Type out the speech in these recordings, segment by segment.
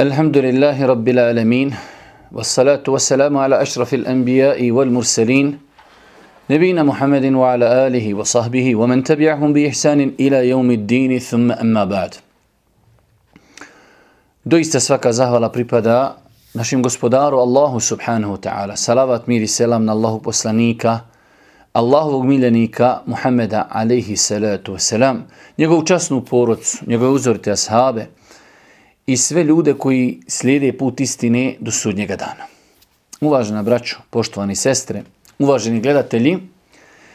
الحمد لله رب العالمين والصلاة والسلام على أشرف الأنبياء والمرسلين نبينا محمد وعلى آله وصحبه ومن تبعهم بإحسان إلى يوم الدين ثم أما بعد دويست سفاك زهوالا بريبادا نشيم غسبدار الله سبحانه وتعالى سلامات مير السلام الله بسلانيكا الله وميلانيكا محمد عليه الصلاة والسلام نيغو تشاسنو بوروت نيغو وزورت أصحابه i sve ljude koji slijede put istine do sudnjega dana. Uvažena braćo, poštovani sestre, uvaženi gledatelji,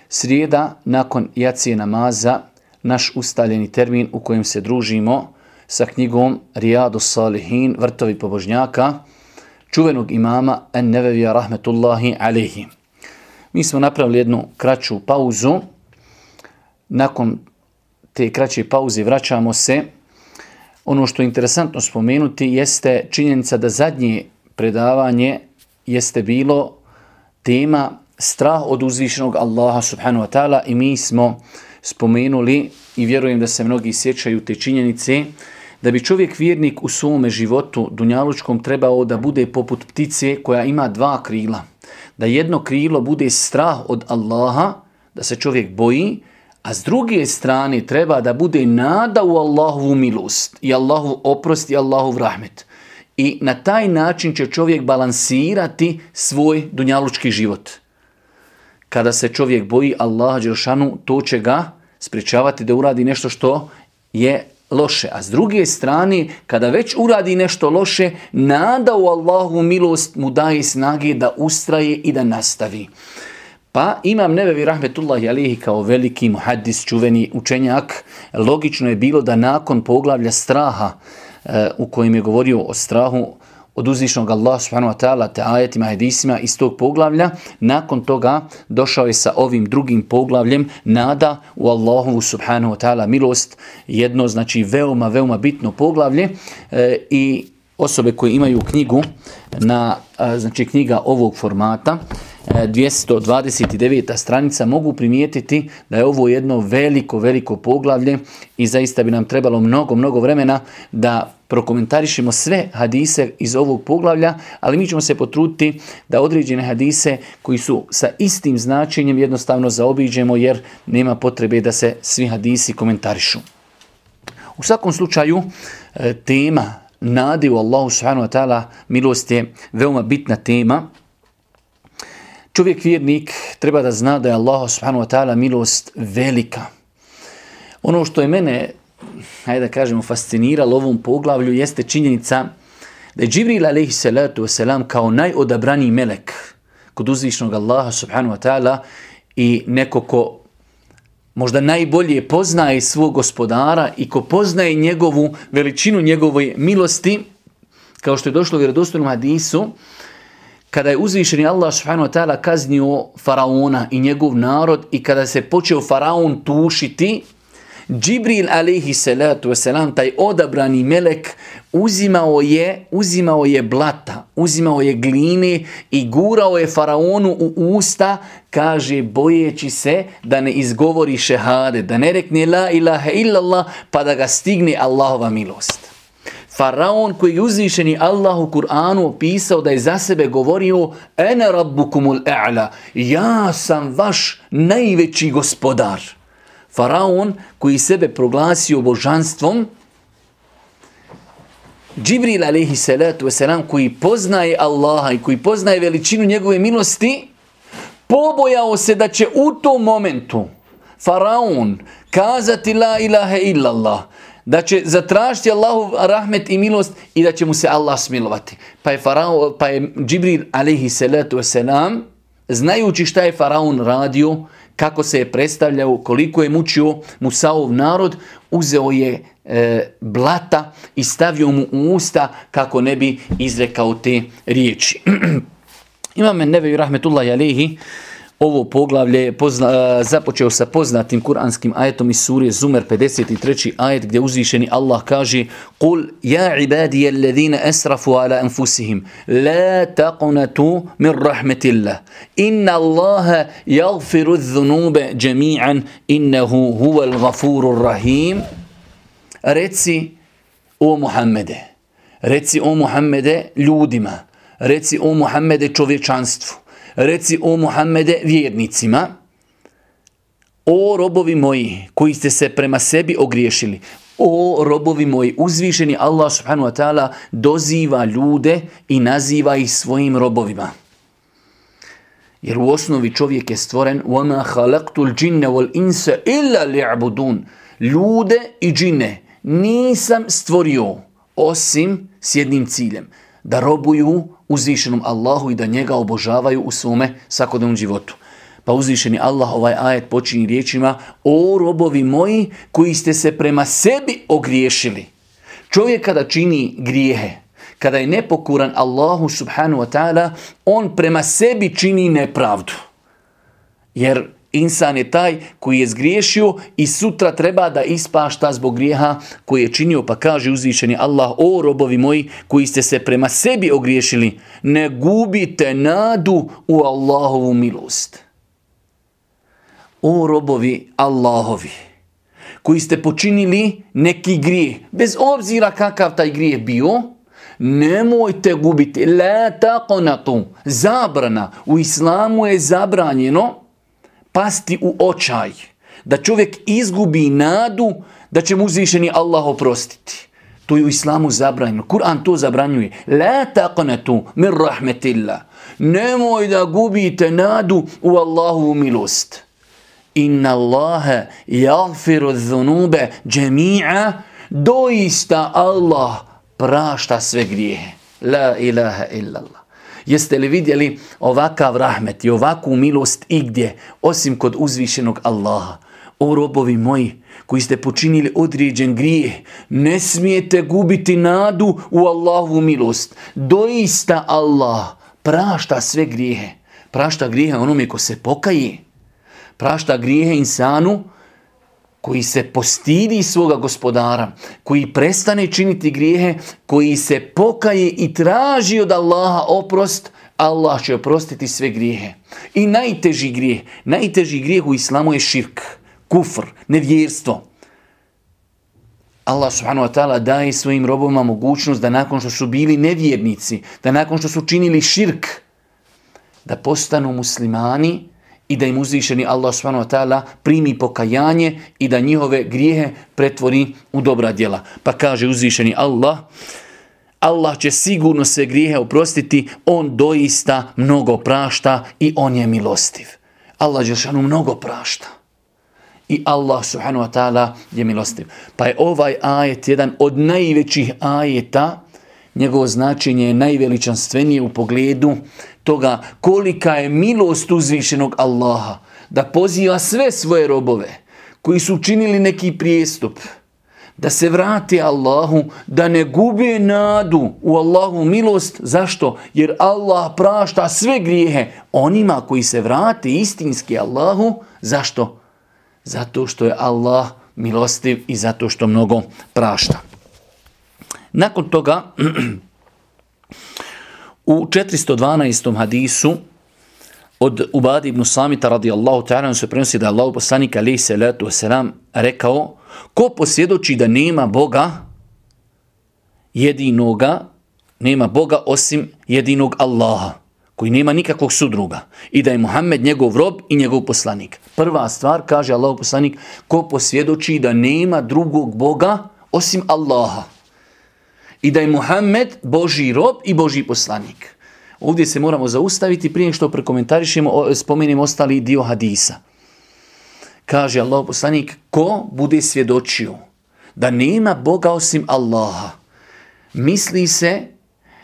srijeda nakon jacije namaza, naš ustaljeni termin u kojem se družimo sa knjigom Rijadu Salihin, vrtovi pobožnjaka, čuvenog imama En-Nevevija rahmetullahi alihi. Mi smo napravili jednu kraću pauzu. Nakon te kraće pauze vraćamo se. Ono što je interesantno spomenuti jeste činjenica da zadnje predavanje jeste bilo tema strah od uzvišenog Allaha subhanahu wa ta'ala i mi smo spomenuli i vjerujem da se mnogi sjećaju te činjenice da bi čovjek vjernik u svome životu dunjalučkom trebao da bude poput ptice koja ima dva krila. Da jedno krilo bude strah od Allaha, da se čovjek boji, a s druge strane treba da bude nada u Allahovu milost i Allahu oprost i Allahov rahmet. I na taj način će čovjek balansirati svoj dunjalučki život. Kada se čovjek boji Allaha Đelšanu, to će ga sprečavati da uradi nešto što je loše. A s druge strane, kada već uradi nešto loše, nada u Allahu milost mu daje snage da ustraje i da nastavi. Pa imam Nebevi Rahmetullahi Alihi kao veliki muhaddis, čuveni učenjak, logično je bilo da nakon poglavlja straha e, u kojem je govorio o strahu od uzvišnog Allah subhanahu wa ta'ala te ajetima, hadisima iz tog poglavlja, nakon toga došao je sa ovim drugim poglavljem nada u Allahu subhanahu wa ta'ala milost, jedno znači veoma, veoma bitno poglavlje e, i osobe koje imaju knjigu na, znači knjiga ovog formata, 229. stranica mogu primijetiti da je ovo jedno veliko, veliko poglavlje i zaista bi nam trebalo mnogo, mnogo vremena da prokomentarišemo sve hadise iz ovog poglavlja, ali mi ćemo se potruditi da određene hadise koji su sa istim značenjem jednostavno zaobiđemo jer nema potrebe da se svi hadisi komentarišu. U svakom slučaju e, tema nade u Allahu subhanahu wa ta'ala milost je veoma bitna tema Čovjek vjernik treba da zna da je Allah subhanahu wa ta'ala milost velika. Ono što je mene, hajde da kažemo, fasciniralo ovom poglavlju jeste činjenica da je Džibril alaihi salatu wasalam kao najodabraniji melek kod uzvišnog Allaha subhanahu wa ta'ala i neko ko možda najbolje poznaje svog gospodara i ko poznaje njegovu veličinu njegove milosti, kao što je došlo u vjerodostojnom hadisu, kada je uzvišeni Allah subhanahu wa ta'ala kaznio faraona i njegov narod i kada se počeo faraon tušiti, Džibril alaihi salatu wasalam, taj odabrani melek, uzimao je, uzimao je blata, uzimao je gline i gurao je faraonu u usta, kaže bojeći se da ne izgovori šehade, da ne rekne la ilaha illallah pa da ga stigne Allahova milost. Faraon koji je uzvišeni Allah u Kur'anu opisao da je za sebe govorio Ene rabbukumul e'la, ja sam vaš najveći gospodar. Faraon koji sebe proglasio božanstvom, Džibril alaihi salatu wasalam koji poznaje Allaha i koji poznaje veličinu njegove milosti, pobojao se da će u tom momentu Faraon kazati la ilaha illallah, da će zatražiti Allahu rahmet i milost i da će mu se Allah smilovati. Pa je, farao, pa je Džibril alaihi salatu wasalam, znajući šta je faraon radio, kako se je predstavljao, koliko je mučio Musaov narod, uzeo je e, blata i stavio mu u usta kako ne bi izrekao te riječi. Imam Neveju Rahmetullahi Alehi, ovo poglavlje pozna, započeo sa poznatim kuranskim ajetom iz surije Zumer 53. ajet gdje uzvišeni Allah kaže Kul ja ibadije alladhina esrafu ala anfusihim la taqnatu min rahmetillah inna Allaha jagfiru dhunube jami'an innahu huval gafuru rahim reci o Muhammede Reci o Muhammede ljudima. Reci o Muhammede čovječanstvu. Reci o Muhammede vjernicima. O robovi moji koji ste se prema sebi ogriješili. O robovi moji, uzvišeni Allah subhanahu wa ta'ala doziva ljude i naziva ih svojim robovima. Jer u osnovi čovjek je stvoren وَمَا خَلَقْتُ الْجِنَّ وَالْإِنسَ إِلَّا لِعْبُدُونَ Ljude i džine nisam stvorio osim s jednim ciljem. Da robuju uzvišenom Allahu i da njega obožavaju u svome svakodnevnom životu. Pa uzvišeni Allah ovaj ajet počini riječima O robovi moji koji ste se prema sebi ogriješili. Čovjek kada čini grijehe, kada je nepokuran Allahu subhanahu wa ta'ala, on prema sebi čini nepravdu. Jer insan je taj koji je zgriješio i sutra treba da ispašta zbog grijeha koji je činio, pa kaže uzvišeni Allah, o robovi moji koji ste se prema sebi ogriješili, ne gubite nadu u Allahovu milost. O robovi Allahovi, koji ste počinili neki grijeh, bez obzira kakav taj grijeh bio, nemojte gubiti. La taqonatu, zabrana. U islamu je zabranjeno pasti u očaj. Da čovjek izgubi nadu da će mu uzvišeni Allah oprostiti. To je u islamu zabranjeno. Kur'an to zabranjuje. La taqnatu min rahmetillah. Nemoj da gubite nadu u Allahovu milost. Inna Allahe jagfiru dhunube džemi'a. Doista Allah prašta sve grijehe. La ilaha illallah. Jeste li vidjeli ovakav rahmet i ovakvu milost igdje, osim kod uzvišenog Allaha? O robovi moji, koji ste počinili određen grijeh, ne smijete gubiti nadu u Allahovu milost. Doista Allah prašta sve grijehe. Prašta grijehe onome ko se pokaje. Prašta grijehe insanu koji se postidi svoga gospodara, koji prestane činiti grijehe, koji se pokaje i traži od Allaha oprost, Allah će oprostiti sve grijehe. I najteži grijeh, najteži grijeh u islamu je širk, kufr, nevjerstvo. Allah subhanahu wa ta'ala daje svojim robovima mogućnost da nakon što su bili nevjernici, da nakon što su činili širk, da postanu muslimani, i da im uzvišeni Allah subhanahu primi pokajanje i da njihove grijehe pretvori u dobra djela. Pa kaže uzvišeni Allah, Allah će sigurno sve grijehe oprostiti, on doista mnogo prašta i on je milostiv. Allah Đelšanu mnogo prašta. I Allah subhanahu wa ta'ala je milostiv. Pa je ovaj ajet jedan od najvećih ajeta, njegovo značenje je najveličanstvenije u pogledu toga kolika je milost uzvišenog Allaha da poziva sve svoje robove koji su učinili neki prijestup da se vrati Allahu, da ne gube nadu u Allahu milost. Zašto? Jer Allah prašta sve grijehe onima koji se vrate istinski Allahu. Zašto? Zato što je Allah milostiv i zato što mnogo prašta. Nakon toga U 412. hadisu od Ubadi ibn Samita radijallahu ta'ala se prenosi da Allah poslanik alaihi salatu wasalam rekao ko posvjedoči da nema Boga jedinoga, nema Boga osim jedinog Allaha koji nema nikakvog sudruga i da je Muhammed njegov rob i njegov poslanik. Prva stvar, kaže Allah poslanik, ko posvjedoči da nema drugog Boga osim Allaha i da je Muhammed Boži rob i Boži poslanik. Ovdje se moramo zaustaviti prije što prekomentarišemo, spomenimo ostali dio hadisa. Kaže Allah poslanik, ko bude svjedočio da nema Boga osim Allaha, misli se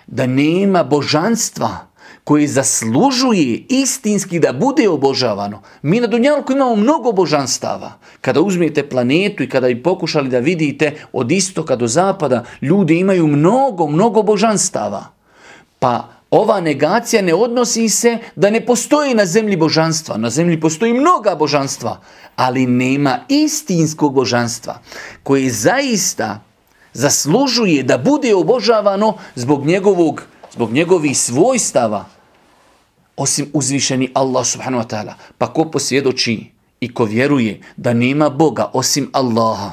da nema božanstva koji zaslužuje istinski da bude obožavano. Mi na Dunjalku imamo mnogo božanstava. Kada uzmijete planetu i kada i pokušali da vidite od istoka do zapada, ljudi imaju mnogo, mnogo božanstava. Pa ova negacija ne odnosi se da ne postoji na zemlji božanstva. Na zemlji postoji mnoga božanstva, ali nema istinskog božanstva koje zaista zaslužuje da bude obožavano zbog njegovog zbog njegovih svojstava, osim uzvišeni Allah subhanahu wa ta'ala. Pa ko posvjedoči i ko vjeruje da nema Boga osim Allaha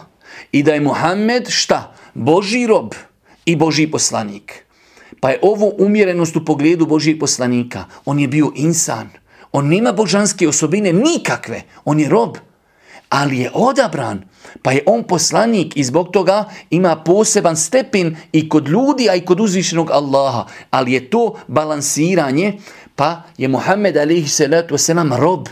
i da je Muhammed šta? Boži rob i Boži poslanik. Pa je ovo umjerenost u pogledu Božijeg poslanika. On je bio insan. On nema božanske osobine nikakve. On je rob. Ali je odabran. Pa je on poslanik i zbog toga ima poseban stepin i kod ljudi, a i kod uzvišenog Allaha. Ali je to balansiranje. Pa je Muhammed alaihi salatu wasalam rob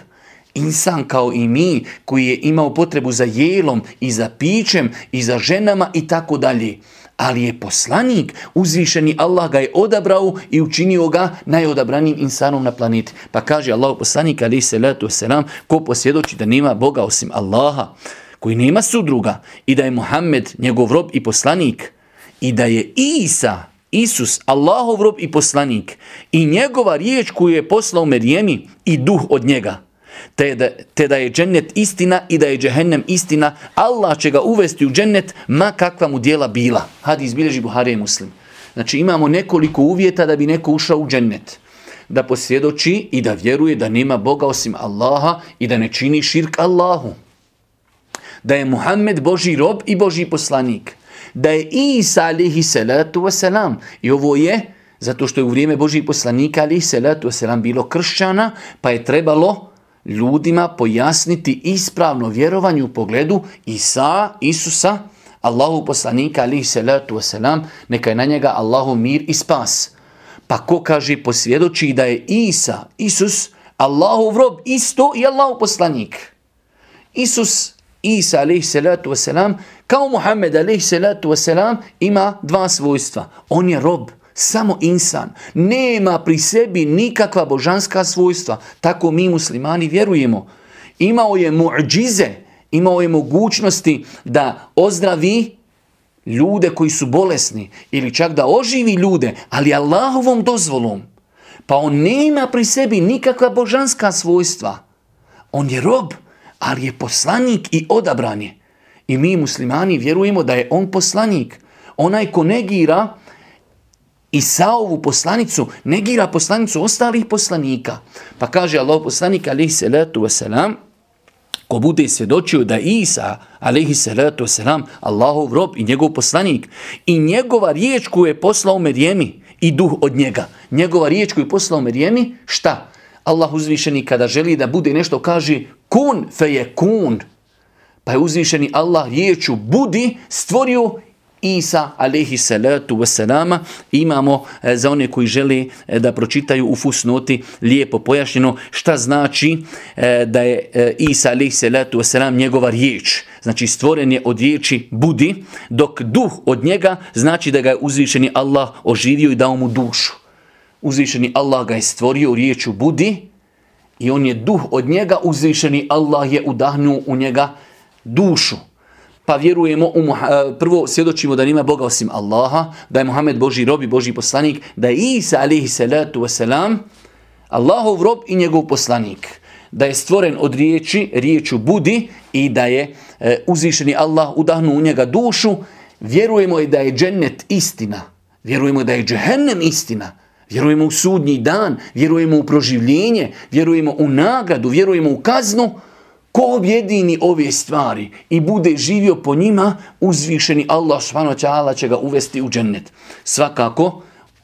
insan kao i mi koji je imao potrebu za jelom i za pićem i za ženama i tako dalje ali je poslanik, uzvišeni Allah ga je odabrao i učinio ga najodabranijim insanom na planeti. Pa kaže Allah poslanik ali se letu selam ko posvjedoči da nema Boga osim Allaha, koji nema sudruga i da je Muhammed njegov rob i poslanik i da je Isa, Isus, Allahov rob i poslanik i njegova riječ koju je poslao Merijemi i duh od njega te da, te da je džennet istina i da je džehennem istina, Allah će ga uvesti u džennet ma kakva mu dijela bila. Hadis bilježi Buhari i Muslim. Znači imamo nekoliko uvjeta da bi neko ušao u džennet. Da posvjedoči i da vjeruje da nema Boga osim Allaha i da ne čini širk Allahu. Da je Muhammed Boži rob i Boži poslanik. Da je Isa alihi salatu wasalam. I ovo je zato što je u vrijeme Božih poslanika alihi salatu wasalam bilo kršćana pa je trebalo ljudima pojasniti ispravno vjerovanje u pogledu Isa, Isusa, Allahu poslanika alihi salatu wasalam, neka je na njega Allahu mir i spas. Pa ko kaže posvjedoči da je Isa, Isus, Allahu rob isto i Allahu poslanik. Isus, Isa alihi salatu wasalam, kao Muhammed alihi salatu wasalam, ima dva svojstva. On je rob, samo insan. Nema pri sebi nikakva božanska svojstva. Tako mi muslimani vjerujemo. Imao je muđize, imao je mogućnosti da ozdravi ljude koji su bolesni ili čak da oživi ljude, ali Allahovom dozvolom. Pa on nema pri sebi nikakva božanska svojstva. On je rob, ali je poslanik i odabran je. I mi muslimani vjerujemo da je on poslanik. Onaj ko negira Isaovu poslanicu negira poslanicu ostalih poslanika. Pa kaže Allah poslanik alaihi salatu wasalam, ko bude svjedočio da Isa alaihi salatu wasalam, Allahov rob i njegov poslanik i njegova riječ koju je poslao Merijemi i duh od njega. Njegova riječ koju je poslao Merijemi, šta? Allah uzvišeni kada želi da bude nešto kaže kun fe je kun. Pa je uzvišeni Allah riječu budi stvorio Isa alaihi salatu wasalama imamo e, za one koji žele e, da pročitaju u fusnoti lijepo pojašnjeno šta znači e, da je Isa alaihi salatu wasalam njegova riječ. Znači stvoren je od riječi budi, dok duh od njega znači da ga je uzvišeni Allah oživio i dao mu dušu. Uzvišeni Allah ga je stvorio u riječu budi i on je duh od njega, uzvišeni Allah je udahnuo u njega dušu pa vjerujemo, u, e, prvo svjedočimo da nima Boga osim Allaha, da je Muhammed Boži rob i Boži poslanik, da je Isa alihi salatu wasalam Allahov rob i njegov poslanik. Da je stvoren od riječi, riječu budi i da je e, uzvišeni Allah udahnu u njega dušu, vjerujemo da je džennet istina. Vjerujemo da je džehennem istina. Vjerujemo u sudnji dan, vjerujemo u proživljenje, vjerujemo u nagradu, vjerujemo u kaznu, Ko objedini ove stvari i bude živio po njima, uzvišeni Allah subhanahu će ga uvesti u džennet. Svakako,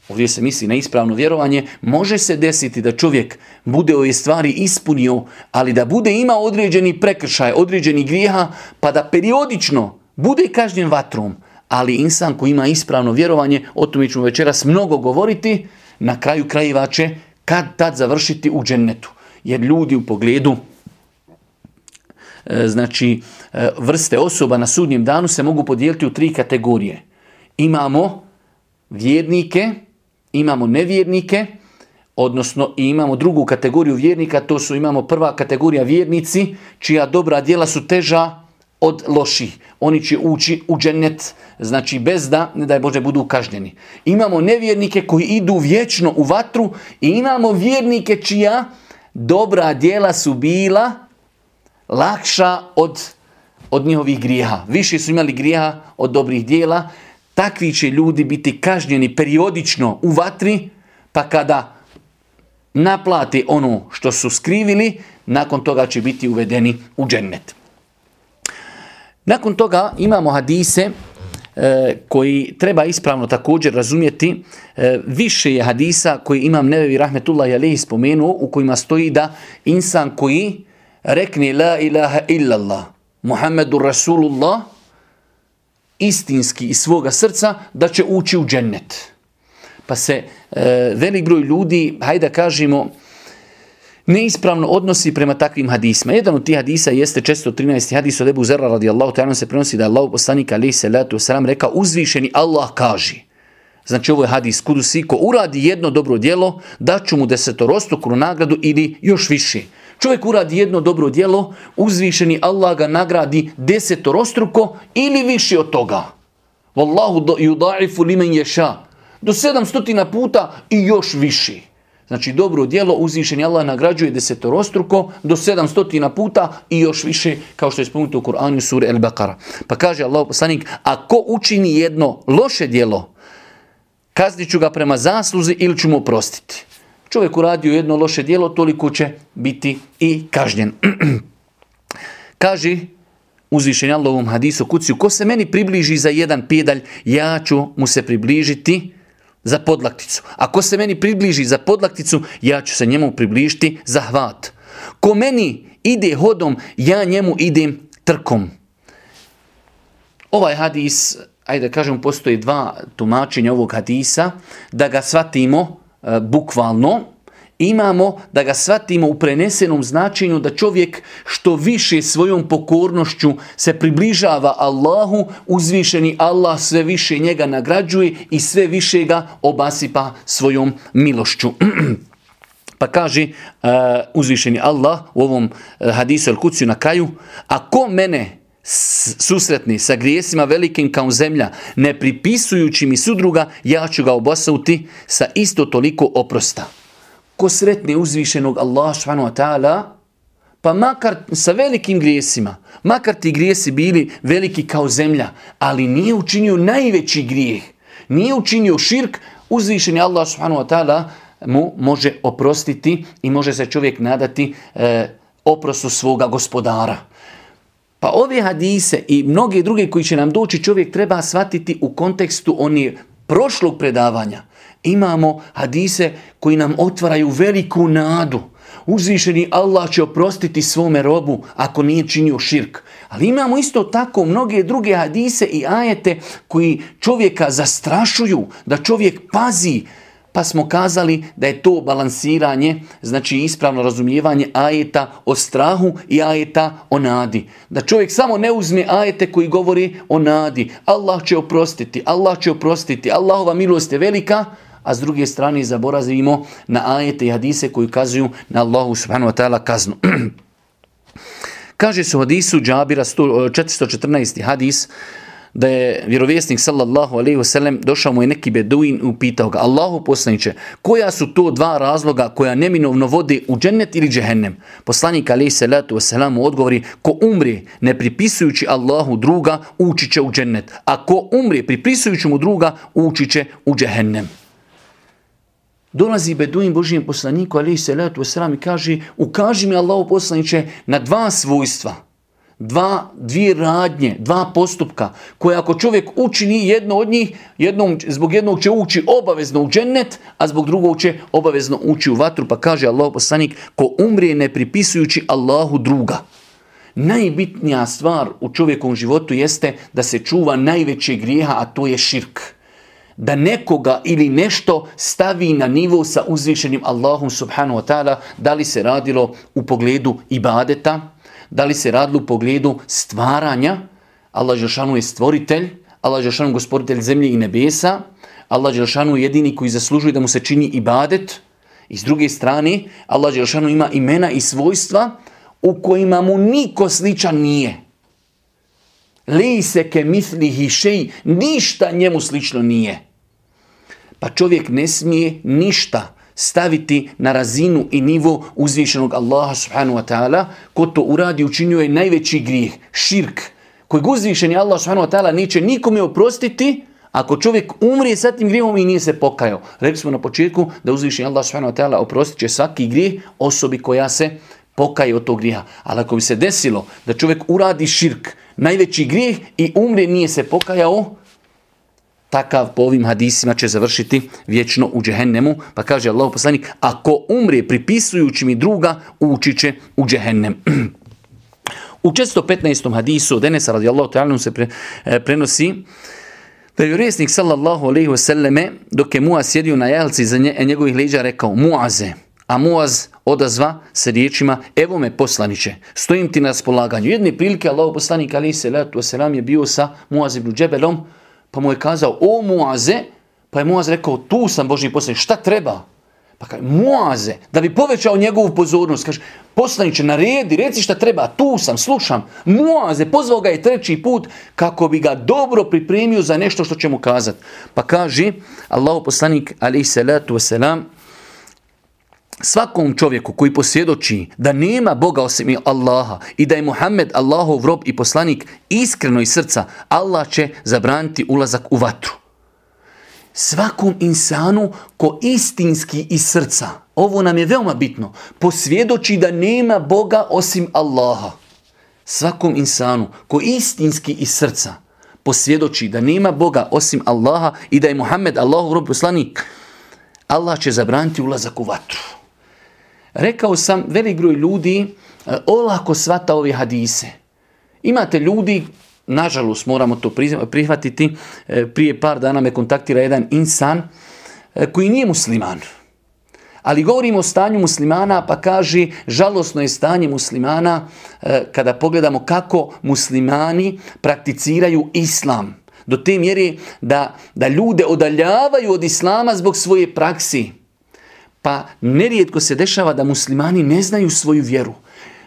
ovdje se misli na ispravno vjerovanje, može se desiti da čovjek bude ove stvari ispunio, ali da bude ima određeni prekršaj, određeni grijeha, pa da periodično bude kažnjen vatrom. Ali insan koji ima ispravno vjerovanje, o tome ćemo večeras mnogo govoriti, na kraju krajeva će kad tad završiti u džennetu. Jer ljudi u pogledu znači e, vrste osoba na sudnjem danu se mogu podijeliti u tri kategorije. Imamo vjernike, imamo nevjernike, odnosno imamo drugu kategoriju vjernika, to su imamo prva kategorija vjernici, čija dobra djela su teža od loših. Oni će ući u džennet, znači bez da, ne daj Bože, budu kažnjeni. Imamo nevjernike koji idu vječno u vatru i imamo vjernike čija dobra djela su bila lakša od, od njihovih grijeha. Više su imali grijeha od dobrih dijela. Takvi će ljudi biti kažnjeni periodično u vatri, pa kada naplate ono što su skrivili, nakon toga će biti uvedeni u džennet. Nakon toga imamo hadise e, koji treba ispravno također razumjeti. E, više je hadisa koji imam Nevevi Rahmetullah Jalehi spomenuo u kojima stoji da insan koji rekne la ilaha illallah Muhammedu Rasulullah istinski iz svoga srca da će ući u džennet. Pa se e, velik broj ljudi, hajde da kažemo, neispravno odnosi prema takvim hadisma. Jedan od tih hadisa jeste 413. hadis od Ebu Zerra radijallahu ta'ala se prenosi da je Allah poslanik alaih salatu wasalam rekao uzvišeni Allah kaže. Znači ovo je hadis kudusi, ko uradi jedno dobro djelo, daću mu desetorostruknu nagradu ili još više. Čovjek uradi jedno dobro djelo, uzvišeni Allah ga nagradi desetorostruko ili više od toga. Wallahu yudaifu limen ješa. Do sedamstotina puta i još više. Znači dobro djelo uzvišeni Allah nagrađuje desetorostruko do sedamstotina puta i još više kao što je spomenuto u Kur'anu suri El Baqara. Pa kaže Allah poslanik, ako učini jedno loše djelo, kaznit ću ga prema zasluzi ili ću mu oprostiti. Čovjek uradio jedno loše djelo, toliko će biti i kažnjen. Kaže uzvišenje Allahovom hadisu kuciju, ko se meni približi za jedan pedalj, ja ću mu se približiti za podlakticu. Ako se meni približi za podlakticu, ja ću se njemu približiti za hvat. Ko meni ide hodom, ja njemu idem trkom. Ovaj hadis, ajde da kažem, postoji dva tumačenja ovog hadisa, da ga shvatimo bukvalno, imamo da ga shvatimo u prenesenom značenju da čovjek što više svojom pokornošću se približava Allahu, uzvišeni Allah sve više njega nagrađuje i sve više ga obasipa svojom milošću. Pa kaže uh, uzvišeni Allah u ovom uh, hadisu al-Kuciju na kraju, ako mene susretni sa grijesima velikim kao zemlja, ne pripisujući mi sudruga, ja ću ga obosauti sa isto toliko oprosta. Ko sretni uzvišenog Allah ta'ala, pa makar sa velikim grijesima, makar ti grijesi bili veliki kao zemlja, ali nije učinio najveći grijeh, nije učinio širk, uzvišeni Allah subhanahu wa ta'ala mu može oprostiti i može se čovjek nadati e, oprostu svoga gospodara. Pa ove hadise i mnoge druge koji će nam doći čovjek treba shvatiti u kontekstu oni prošlog predavanja. Imamo hadise koji nam otvaraju veliku nadu. Uzvišeni Allah će oprostiti svome robu ako nije činio širk. Ali imamo isto tako mnoge druge hadise i ajete koji čovjeka zastrašuju, da čovjek pazi, pa smo kazali da je to balansiranje, znači ispravno razumijevanje ajeta o strahu i ajeta o nadi. Da čovjek samo ne uzme ajete koji govori o nadi. Allah će oprostiti, Allah će oprostiti, Allahova milost je velika, a s druge strane zaboravimo na ajete i hadise koji kazuju na Allahu subhanahu wa ta'ala kaznu. Kaže su hadisu Džabira 414. hadis, da je vjerovjesnik sallallahu alejhi ve sellem došao mu je neki beduin i upitao ga Allahu poslanice koja su to dva razloga koja neminovno vode u džennet ili džehennem? Poslanik alejhi salatu ve selam odgovori ko umri ne pripisujući Allahu druga ući će u džennet a ko umri pripisujući mu druga ući će u džehennem. Dolazi Beduin Božijem poslaniku, ali se letu i kaže, ukaži mi Allahu poslaniče na dva svojstva – dva, dvije radnje, dva postupka, koje ako čovjek učini jedno od njih, jednom, zbog jednog će ući obavezno u džennet, a zbog drugog će obavezno ući u vatru, pa kaže Allah poslanik, ko umrije ne pripisujući Allahu druga. Najbitnija stvar u čovjekovom životu jeste da se čuva najveće grijeha, a to je širk. Da nekoga ili nešto stavi na nivo sa uzvišenim Allahom subhanahu wa ta'ala, da li se radilo u pogledu ibadeta, da li se radilo u pogledu stvaranja, Allah Žešanu je stvoritelj, Allah Žešanu je gospoditelj zemlje i nebesa, Allah Žešanu je jedini koji zaslužuje da mu se čini ibadet, i s druge strane, Allah Žešanu ima imena i svojstva u kojima mu niko sličan nije. Se ke misli hišej, ništa njemu slično nije. Pa čovjek ne smije ništa staviti na razinu i nivo uzvišenog Allaha subhanahu wa ta'ala, ko to uradi učinio je najveći grijeh, širk, kojeg uzvišeni Allah subhanahu wa ta'ala neće nikome oprostiti, ako čovjek umrije sa tim grijehom i nije se pokajao. Rekli smo na početku da uzvišeni Allah subhanahu wa ta'ala oprostit će svaki grijeh osobi koja se pokaje od tog grijeha. Ali ako bi se desilo da čovjek uradi širk, najveći grijeh i umrije nije se pokajao, takav po ovim hadisima će završiti vječno u džehennemu. Pa kaže Allah poslanik, ako umre pripisujući mi druga, ući će u džehennem. U 415. hadisu od Enesa radijallahu ta'ala se pre, e, prenosi da je vjerovjesnik sallallahu alaihi wasallame dok je Muaz sjedio na jalci za nje, njegovih leđa rekao Muaze, a Muaz odazva se riječima evo me poslaniće, stojim ti na raspolaganju. Jedne prilike Allah poslanik alaihi salatu wasalam je bio sa Muaz ibn Džebelom pa mu je kazao o Muaze, pa je Muaz rekao tu sam Božji poslanik, šta treba? Pa kaže, Muaze, da bi povećao njegovu pozornost, kaže, poslaniće, naredi, reci šta treba, tu sam, slušam. Muaze, pozvao ga je treći put kako bi ga dobro pripremio za nešto što će mu kazati. Pa kaže, Allah poslanik, alaih salatu wasalam, svakom čovjeku koji posvjedoči da nema Boga osim Allaha i da je Muhammed Allahov rob i poslanik iskreno iz srca, Allah će zabraniti ulazak u vatru svakom insanu ko istinski iz srca, ovo nam je veoma bitno, posvjedoči da nema Boga osim Allaha. Svakom insanu ko istinski iz srca posvjedoči da nema Boga osim Allaha i da je Muhammed Allahov rob poslanik, Allah će zabraniti ulazak u vatru. Rekao sam, velik broj ljudi e, olako svata ove hadise. Imate ljudi nažalost moramo to prihvatiti, e, prije par dana me kontaktira jedan insan e, koji nije musliman. Ali govorimo o stanju muslimana pa kaže žalosno je stanje muslimana kada pogledamo kako muslimani prakticiraju islam. Do te mjere da, da ljude odaljavaju od islama zbog svoje praksi. Pa nerijetko se dešava da muslimani ne znaju svoju vjeru.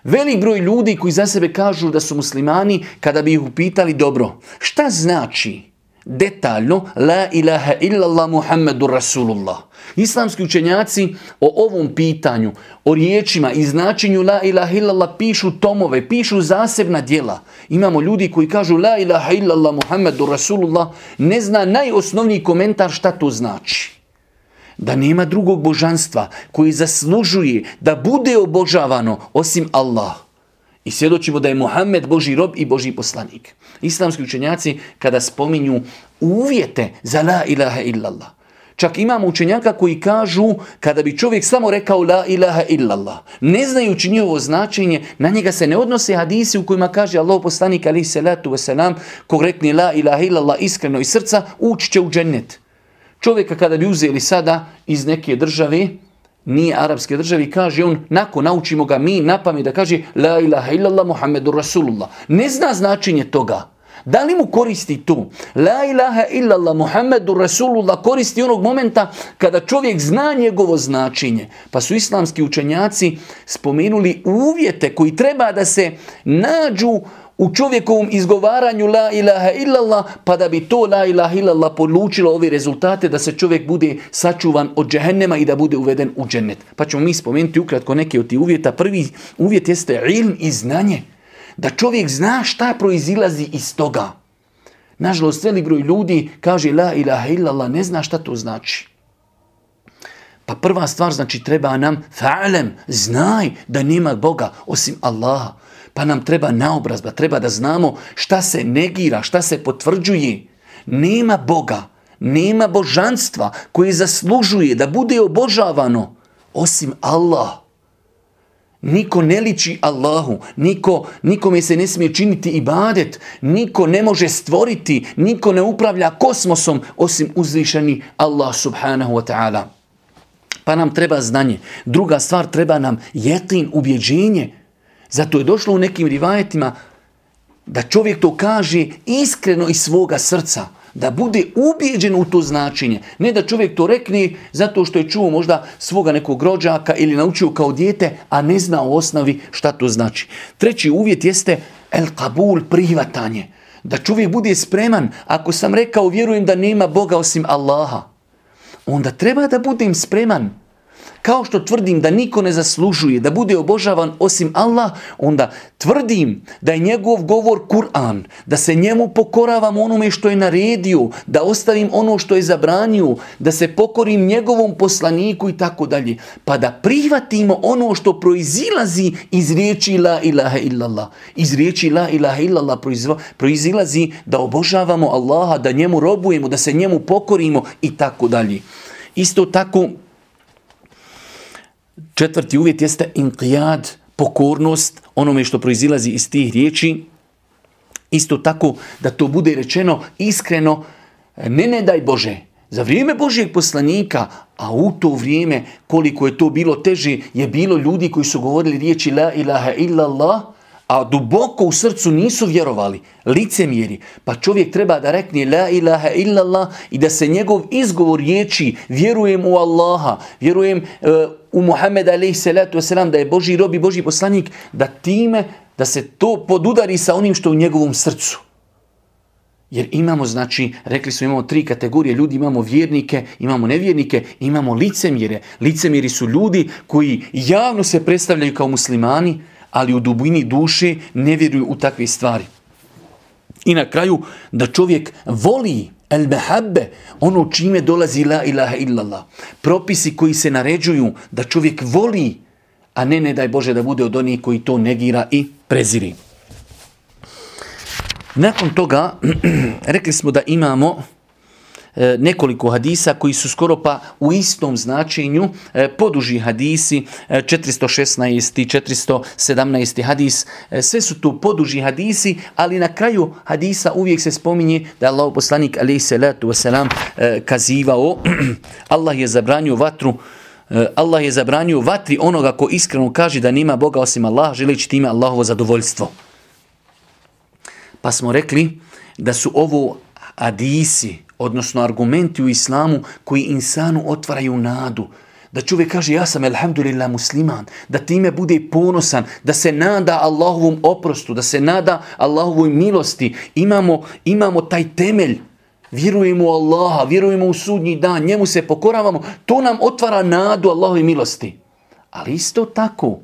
Velik broj ljudi koji za sebe kažu da su muslimani, kada bi ih upitali dobro, šta znači detaljno la ilaha illallah muhammedu rasulullah. Islamski učenjaci o ovom pitanju, o riječima i značenju la ilaha illallah pišu tomove, pišu zasebna djela. Imamo ljudi koji kažu la ilaha illallah muhammedu rasulullah, ne zna najosnovniji komentar šta to znači da nema drugog božanstva koji zaslužuje da bude obožavano osim Allah. I svjedočimo da je Muhammed Boži rob i Boži poslanik. Islamski učenjaci kada spominju uvjete za la ilaha illallah. Čak imamo učenjaka koji kažu kada bi čovjek samo rekao la ilaha illallah, ne znajući njihovo značenje, na njega se ne odnose hadisi u kojima kaže Allah poslanik alaih salatu wasalam, ko rekne la ilaha illallah iskreno iz srca, ući će u džennet. Čovjeka kada bi uzeli sada iz neke države, nije arapske države, kaže on, nakon naučimo ga mi na da kaže La ilaha illallah Muhammedu Rasulullah. Ne zna značenje toga. Da li mu koristi tu? La ilaha illallah Muhammedu Rasulullah koristi onog momenta kada čovjek zna njegovo značenje. Pa su islamski učenjaci spomenuli uvjete koji treba da se nađu u čovjekovom izgovaranju la ilaha illallah, pa da bi to la ilaha illallah polučilo ove rezultate da se čovjek bude sačuvan od džehennema i da bude uveden u džennet. Pa ćemo mi spomenuti ukratko neke od tih uvjeta. Prvi uvjet jeste ilm i znanje. Da čovjek zna šta proizilazi iz toga. Nažalost, velik broj ljudi kaže la ilaha illallah, ne zna šta to znači. Pa prva stvar znači treba nam fa'alem, znaj da nema Boga osim Allaha. Pa nam treba naobrazba, treba da znamo šta se negira, šta se potvrđuje. Nema Boga, nema božanstva koje zaslužuje da bude obožavano osim Allah. Niko ne liči Allahu, niko, nikome se ne smije činiti ibadet, niko ne može stvoriti, niko ne upravlja kosmosom osim uzvišeni Allah subhanahu wa ta'ala. Pa nam treba znanje. Druga stvar, treba nam jetin, ubjeđenje. Zato je došlo u nekim rivajetima da čovjek to kaže iskreno iz svoga srca, da bude ubijeđen u to značenje. Ne da čovjek to rekne zato što je čuo možda svoga nekog rođaka ili naučio kao dijete, a ne zna u osnovi šta to znači. Treći uvjet jeste el kabul, prihvatanje. Da čovjek bude spreman, ako sam rekao vjerujem da nema Boga osim Allaha, onda treba da budem spreman Kao što tvrdim da niko ne zaslužuje da bude obožavan osim Allah, onda tvrdim da je njegov govor Kur'an, da se njemu pokoravam onome što je naredio, da ostavim ono što je zabranio, da se pokorim njegovom poslaniku i tako dalje. Pa da prihvatimo ono što proizilazi iz riječi la ilaha illallah. Iz riječi la ilaha illallah proizilazi da obožavamo Allaha, da njemu robujemo, da se njemu pokorimo i tako dalje. Isto tako, četvrti uvjet jeste inqijad, pokornost onome što proizilazi iz tih riječi. Isto tako da to bude rečeno iskreno, ne ne daj Bože, za vrijeme Božijeg poslanika, a u to vrijeme koliko je to bilo teže, je bilo ljudi koji su govorili riječi la ilaha illallah, a duboko u srcu nisu vjerovali, licemjeri. Pa čovjek treba da rekne la ilaha illallah i da se njegov izgovor riječi vjerujem u Allaha, vjerujem uh, u Muhammed alaihi salatu wasalam, da je Boži rob i Boži poslanik, da time, da se to podudari sa onim što je u njegovom srcu. Jer imamo, znači, rekli smo imamo tri kategorije ljudi, imamo vjernike, imamo nevjernike, imamo licemjere. Licemjeri su ljudi koji javno se predstavljaju kao muslimani, ali u dubini duše ne vjeruju u takve stvari. I na kraju da čovjek voli el mehabbe, ono čime dolazi la ilaha illallah. Propisi koji se naređuju da čovjek voli, a ne ne daj Bože da bude od onih koji to negira i preziri. Nakon toga, rekli smo da imamo nekoliko hadisa koji su skoro pa u istom značenju e, poduži hadisi 416. i 417. hadis sve su tu poduži hadisi ali na kraju hadisa uvijek se spominje da je Allah poslanik alaihi salatu wasalam e, kazivao Allah je zabranio vatru Allah je zabranio vatri onoga ko iskreno kaže da nima Boga osim Allah, želeći time Allahovo zadovoljstvo. Pa smo rekli da su ovo hadisi, odnosno argumenti u islamu koji insanu otvaraju nadu. Da čovjek kaže ja sam alhamdulillah musliman, da time bude ponosan, da se nada Allahovom oprostu, da se nada Allahovoj milosti. Imamo, imamo taj temelj, vjerujemo u Allaha, vjerujemo u sudnji dan, njemu se pokoravamo, to nam otvara nadu Allahove milosti. Ali isto tako,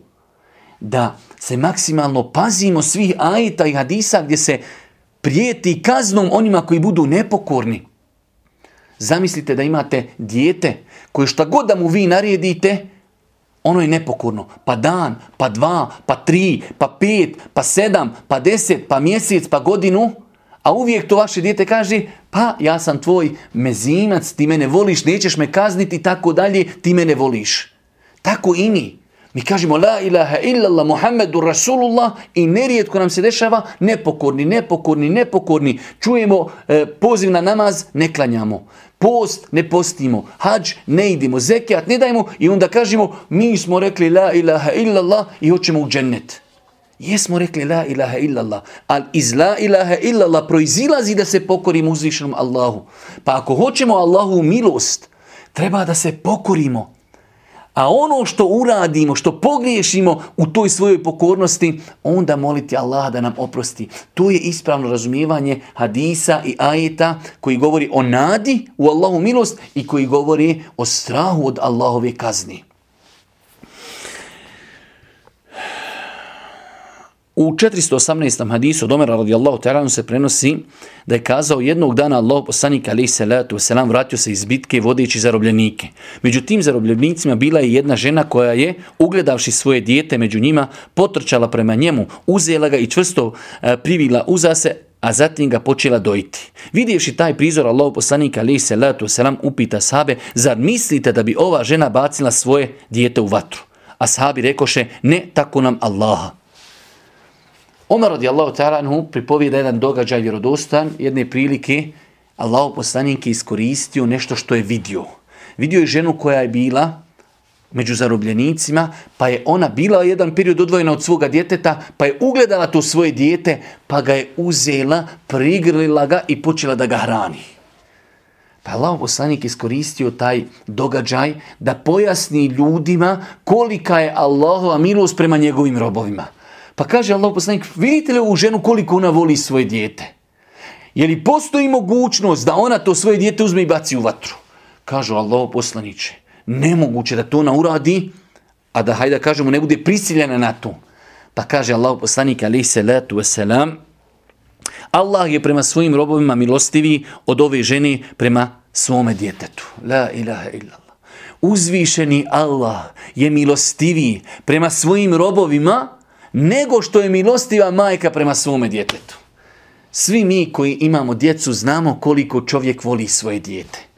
da se maksimalno pazimo svih ajita i hadisa gdje se prijeti kaznom onima koji budu nepokorni. Zamislite da imate dijete koje šta god da mu vi naredite, ono je nepokorno. Pa dan, pa dva, pa tri, pa pet, pa sedam, pa deset, pa mjesec, pa godinu. A uvijek to vaše dijete kaže, pa ja sam tvoj mezimac, ti mene voliš, nećeš me kazniti tako dalje, ti mene voliš. Tako i mi. Mi kažemo la ilaha illallah Muhammedu Rasulullah i nerijetko nam se dešava nepokorni, nepokorni, nepokorni. Čujemo e, poziv na namaz, ne klanjamo. Post ne postimo, hađ ne idemo, zekijat ne dajemo i onda kažemo mi smo rekli la ilaha illallah i hoćemo u džennet. Jesmo rekli la ilaha illallah, ali iz la ilaha illallah proizilazi da se pokorimo uzvišenom Allahu. Pa ako hoćemo Allahu milost, treba da se pokorimo. A ono što uradimo, što pogriješimo u toj svojoj pokornosti, onda moliti Allah da nam oprosti. To je ispravno razumijevanje hadisa i ajeta koji govori o nadi u Allahu milost i koji govori o strahu od Allahove kazni. U 418. hadisu od Omera radijallahu ta'ala se prenosi da je kazao jednog dana Allah poslanik alaihi salatu wasalam vratio se iz bitke vodeći zarobljenike. Među tim zarobljenicima bila je jedna žena koja je, ugledavši svoje dijete među njima, potrčala prema njemu, uzela ga i čvrsto e, privila uza se, a zatim ga počela dojiti. Vidjevši taj prizor, Allah poslanik alaihi salatu wasalam upita sahabe, zar mislite da bi ova žena bacila svoje dijete u vatru? A sahabi rekoše, ne, tako nam Allaha. Omar radijallahu ta'ala pripovijeda jedan događaj vjerodostan, jedne prilike Allah poslanik je iskoristio nešto što je vidio. Vidio je ženu koja je bila među zarobljenicima, pa je ona bila jedan period odvojena od svoga djeteta, pa je ugledala to svoje dijete, pa ga je uzela, prigrlila ga i počela da ga hrani. Pa Allah poslanik iskoristio taj događaj da pojasni ljudima kolika je Allahova milost prema njegovim robovima. Pa kaže Allah poslanik, vidite li ovu ženu koliko ona voli svoje dijete? Je li postoji mogućnost da ona to svoje dijete uzme i baci u vatru? Kažu Allah poslaniće, nemoguće da to ona uradi, a da, hajde da kažemo, ne bude prisiljena na to. Pa kaže Allah poslanik alaih salatu wasalam, Allah je prema svojim robovima milostivi od ove žene prema svome djetetu. La ilaha illallah. Uzvišeni Allah je milostiviji prema svojim robovima nego što je milostiva majka prema svome djetetu. Svi mi koji imamo djecu znamo koliko čovjek voli svoje dijete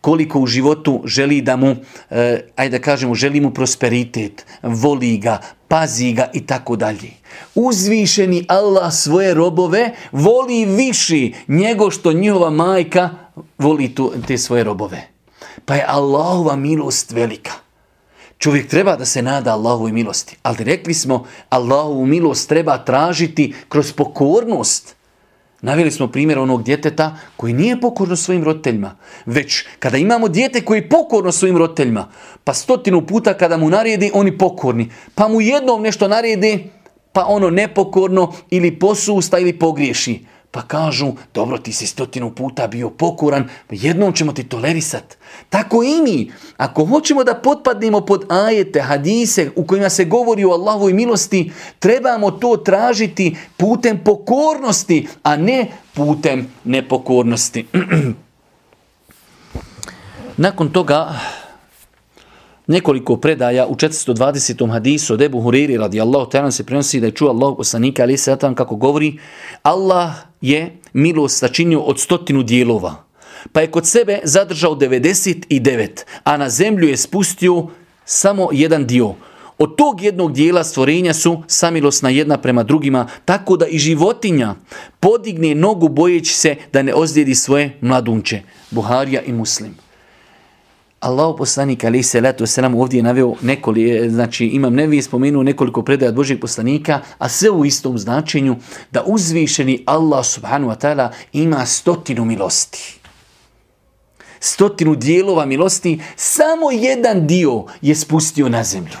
koliko u životu želi da mu, e, ajde da kažemo, želi mu prosperitet, voli ga, pazi ga i tako dalje. Uzvišeni Allah svoje robove voli viši njego što njihova majka voli tu, te svoje robove. Pa je Allahova milost velika. Čovjek treba da se nada Allahovoj milosti. Ali rekli smo, Allahovu milost treba tražiti kroz pokornost. Naveli smo primjer onog djeteta koji nije pokorno svojim roditeljima. Već kada imamo dijete koji je pokorno svojim roditeljima, pa stotinu puta kada mu naredi, oni pokorni. Pa mu jednom nešto naredi, pa ono nepokorno ili posusta ili pogriješi. Pa kažu, dobro ti si stotinu puta bio pokoran, jednom ćemo ti tolerisat. Tako i mi, ako hoćemo da potpadnemo pod ajete, hadise u kojima se govori o Allahovoj milosti, trebamo to tražiti putem pokornosti, a ne putem nepokornosti. Nakon toga, nekoliko predaja u 420. hadisu od Ebu Huriri radijallahu ta'ala se prenosi da je čuo Allah poslanika ali se kako govori Allah je milost sačinio od stotinu dijelova pa je kod sebe zadržao 99 a na zemlju je spustio samo jedan dio od tog jednog dijela stvorenja su samilosna jedna prema drugima, tako da i životinja podigne nogu bojeći se da ne ozlijedi svoje mladunče. Buharija i Muslim. Allah poslanik ali se letu selam ovdje je naveo nekoliko, znači imam nevi spomenuo nekoliko predaja Božih poslanika, a sve u istom značenju da uzvišeni Allah subhanahu wa ta'ala ima stotinu milosti. Stotinu dijelova milosti, samo jedan dio je spustio na zemlju.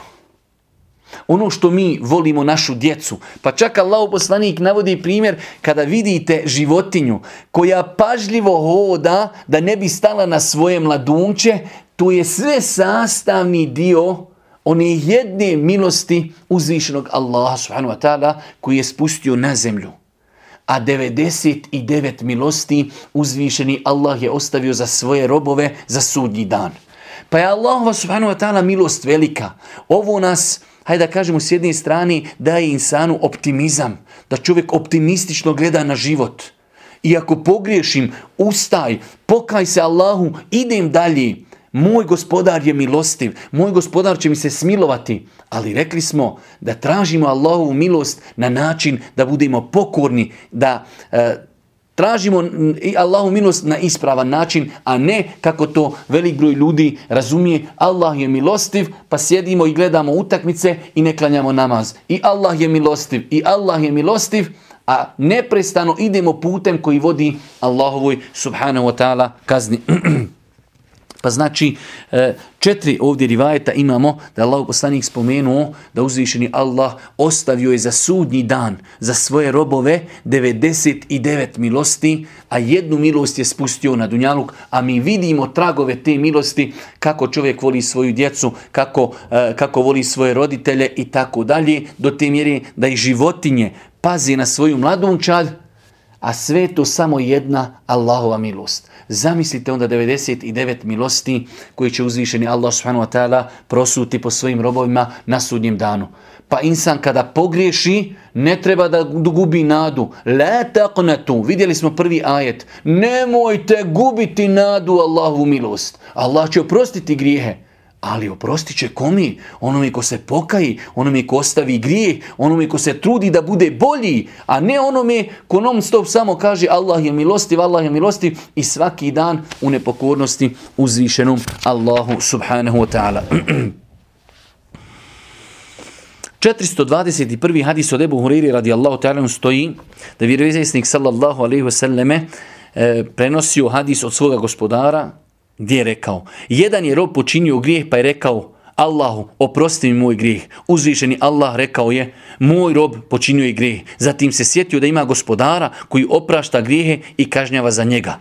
Ono što mi volimo našu djecu. Pa čak Allah poslanik navodi primjer kada vidite životinju koja pažljivo hoda da ne bi stala na svoje mladunče, to je sve sastavni dio one jedne milosti uzvišenog Allaha subhanahu wa ta'ala koji je spustio na zemlju. A 99 milosti uzvišeni Allah je ostavio za svoje robove za sudnji dan. Pa je Allah subhanahu wa ta'ala milost velika. Ovo nas, hajde da kažemo s jedne strane, daje insanu optimizam. Da čovjek optimistično gleda na život. I ako pogriješim, ustaj, pokaj se Allahu, idem dalje. Moj gospodar je milostiv, moj gospodar će mi se smilovati, ali rekli smo da tražimo Allahovu milost na način da budemo pokorni, da e, tražimo Allahu milost na ispravan način, a ne kako to velik broj ljudi razumije. Allah je milostiv, pa sjedimo i gledamo utakmice i ne klanjamo namaz. I Allah je milostiv, i Allah je milostiv, a neprestano idemo putem koji vodi Allahovoj subhanahu wa ta'ala kazni. Pa znači, e, četiri ovdje rivajeta imamo da Allah poslanik spomenuo da uzvišeni Allah ostavio je za sudnji dan za svoje robove 99 milosti, a jednu milost je spustio na Dunjaluk, a mi vidimo tragove te milosti kako čovjek voli svoju djecu, kako, e, kako voli svoje roditelje i tako dalje, do te mjere da i životinje pazi na svoju mladunčad, a sve to samo jedna Allahova milost. Zamislite onda 99 milosti koji će uzvišeni Allah subhanahu wa ta'ala prosuti po svojim robovima na sudnjem danu. Pa insan kada pogriješi, ne treba da gubi nadu. La taqnatu. Vidjeli smo prvi ajet. Nemojte gubiti nadu Allahu milost. Allah će oprostiti grijehe. Ali oprostit će komi? Onome ko se pokaji, onome ko ostavi grijeh, onome ko se trudi da bude bolji, a ne onome ko non stop samo kaže Allah je milostiv, Allah je milostiv i svaki dan u nepokornosti uzvišenom Allahu subhanahu wa ta'ala. 421. hadis od Ebu Huriri radijallahu ta'ala stoji da vjerovezesnik sallallahu alaihi wa sallame e, prenosio hadis od svoga gospodara gdje je rekao, jedan je rob počinio grijeh pa je rekao, Allahu, oprosti mi moj grijeh. Uzvišeni Allah rekao je, moj rob počinio je grijeh. Zatim se sjetio da ima gospodara koji oprašta grijehe i kažnjava za njega.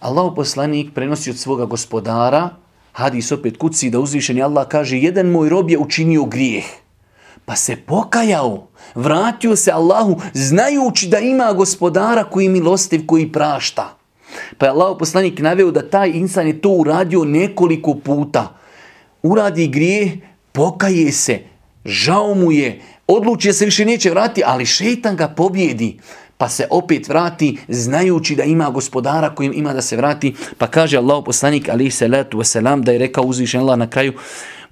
Allah poslanik prenosi od svoga gospodara Hadis opet kuci da uzvišeni Allah kaže jedan moj rob je učinio grijeh. Pa se pokajao, vratio se Allahu znajući da ima gospodara koji je milostiv, koji prašta. Pa je Allah poslanik naveo da taj insan je to uradio nekoliko puta. Uradi grijeh, pokaje se, žao mu je, odluči se više neće vratiti, ali šetan ga pobjedi pa se opet vrati znajući da ima gospodara kojim ima da se vrati. Pa kaže Allah poslanik ali salatu wasalam da je rekao uzvišen Allah na kraju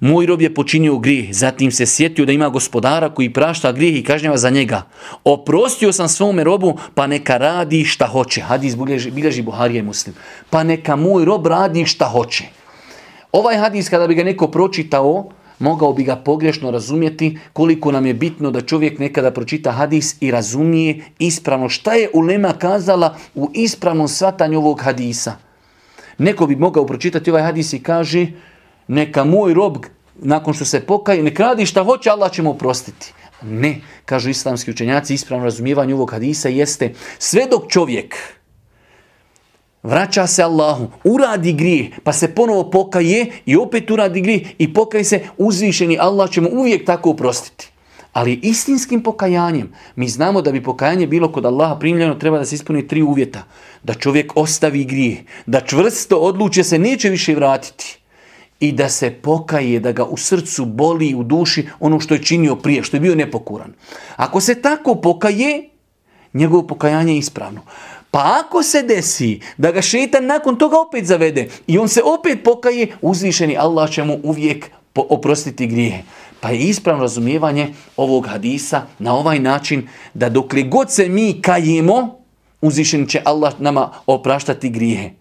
moj rob je počinio grijeh, zatim se sjetio da ima gospodara koji prašta grijeh i kažnjava za njega. Oprostio sam svome robu, pa neka radi šta hoće. Hadis bilježi, bilježi Buharije muslim. Pa neka moj rob radi šta hoće. Ovaj hadis kada bi ga neko pročitao, mogao bi ga pogrešno razumjeti koliko nam je bitno da čovjek nekada pročita hadis i razumije ispravno šta je ulema kazala u ispravnom svatanju ovog hadisa. Neko bi mogao pročitati ovaj hadis i kaže neka moj rob nakon što se pokaje, nek radi šta hoće, Allah će mu oprostiti. Ne, kažu islamski učenjaci, ispravno razumijevanje ovog hadisa jeste sve dok čovjek vraća se Allahu, uradi grijeh, pa se ponovo pokaje i opet uradi grijeh i pokaje se uzvišeni, Allah će mu uvijek tako oprostiti. Ali istinskim pokajanjem, mi znamo da bi pokajanje bilo kod Allaha primljeno, treba da se ispuni tri uvjeta. Da čovjek ostavi grijeh, da čvrsto odluče se neće više vratiti i da se pokaje, da ga u srcu boli, u duši ono što je činio prije, što je bio nepokuran. Ako se tako pokaje, njegovo pokajanje je ispravno. Pa ako se desi da ga šetan nakon toga opet zavede i on se opet pokaje, uzvišeni Allah će mu uvijek oprostiti grijehe. Pa je ispravno razumijevanje ovog hadisa na ovaj način da dokle god se mi kajemo, uzvišeni će Allah nama opraštati grijehe.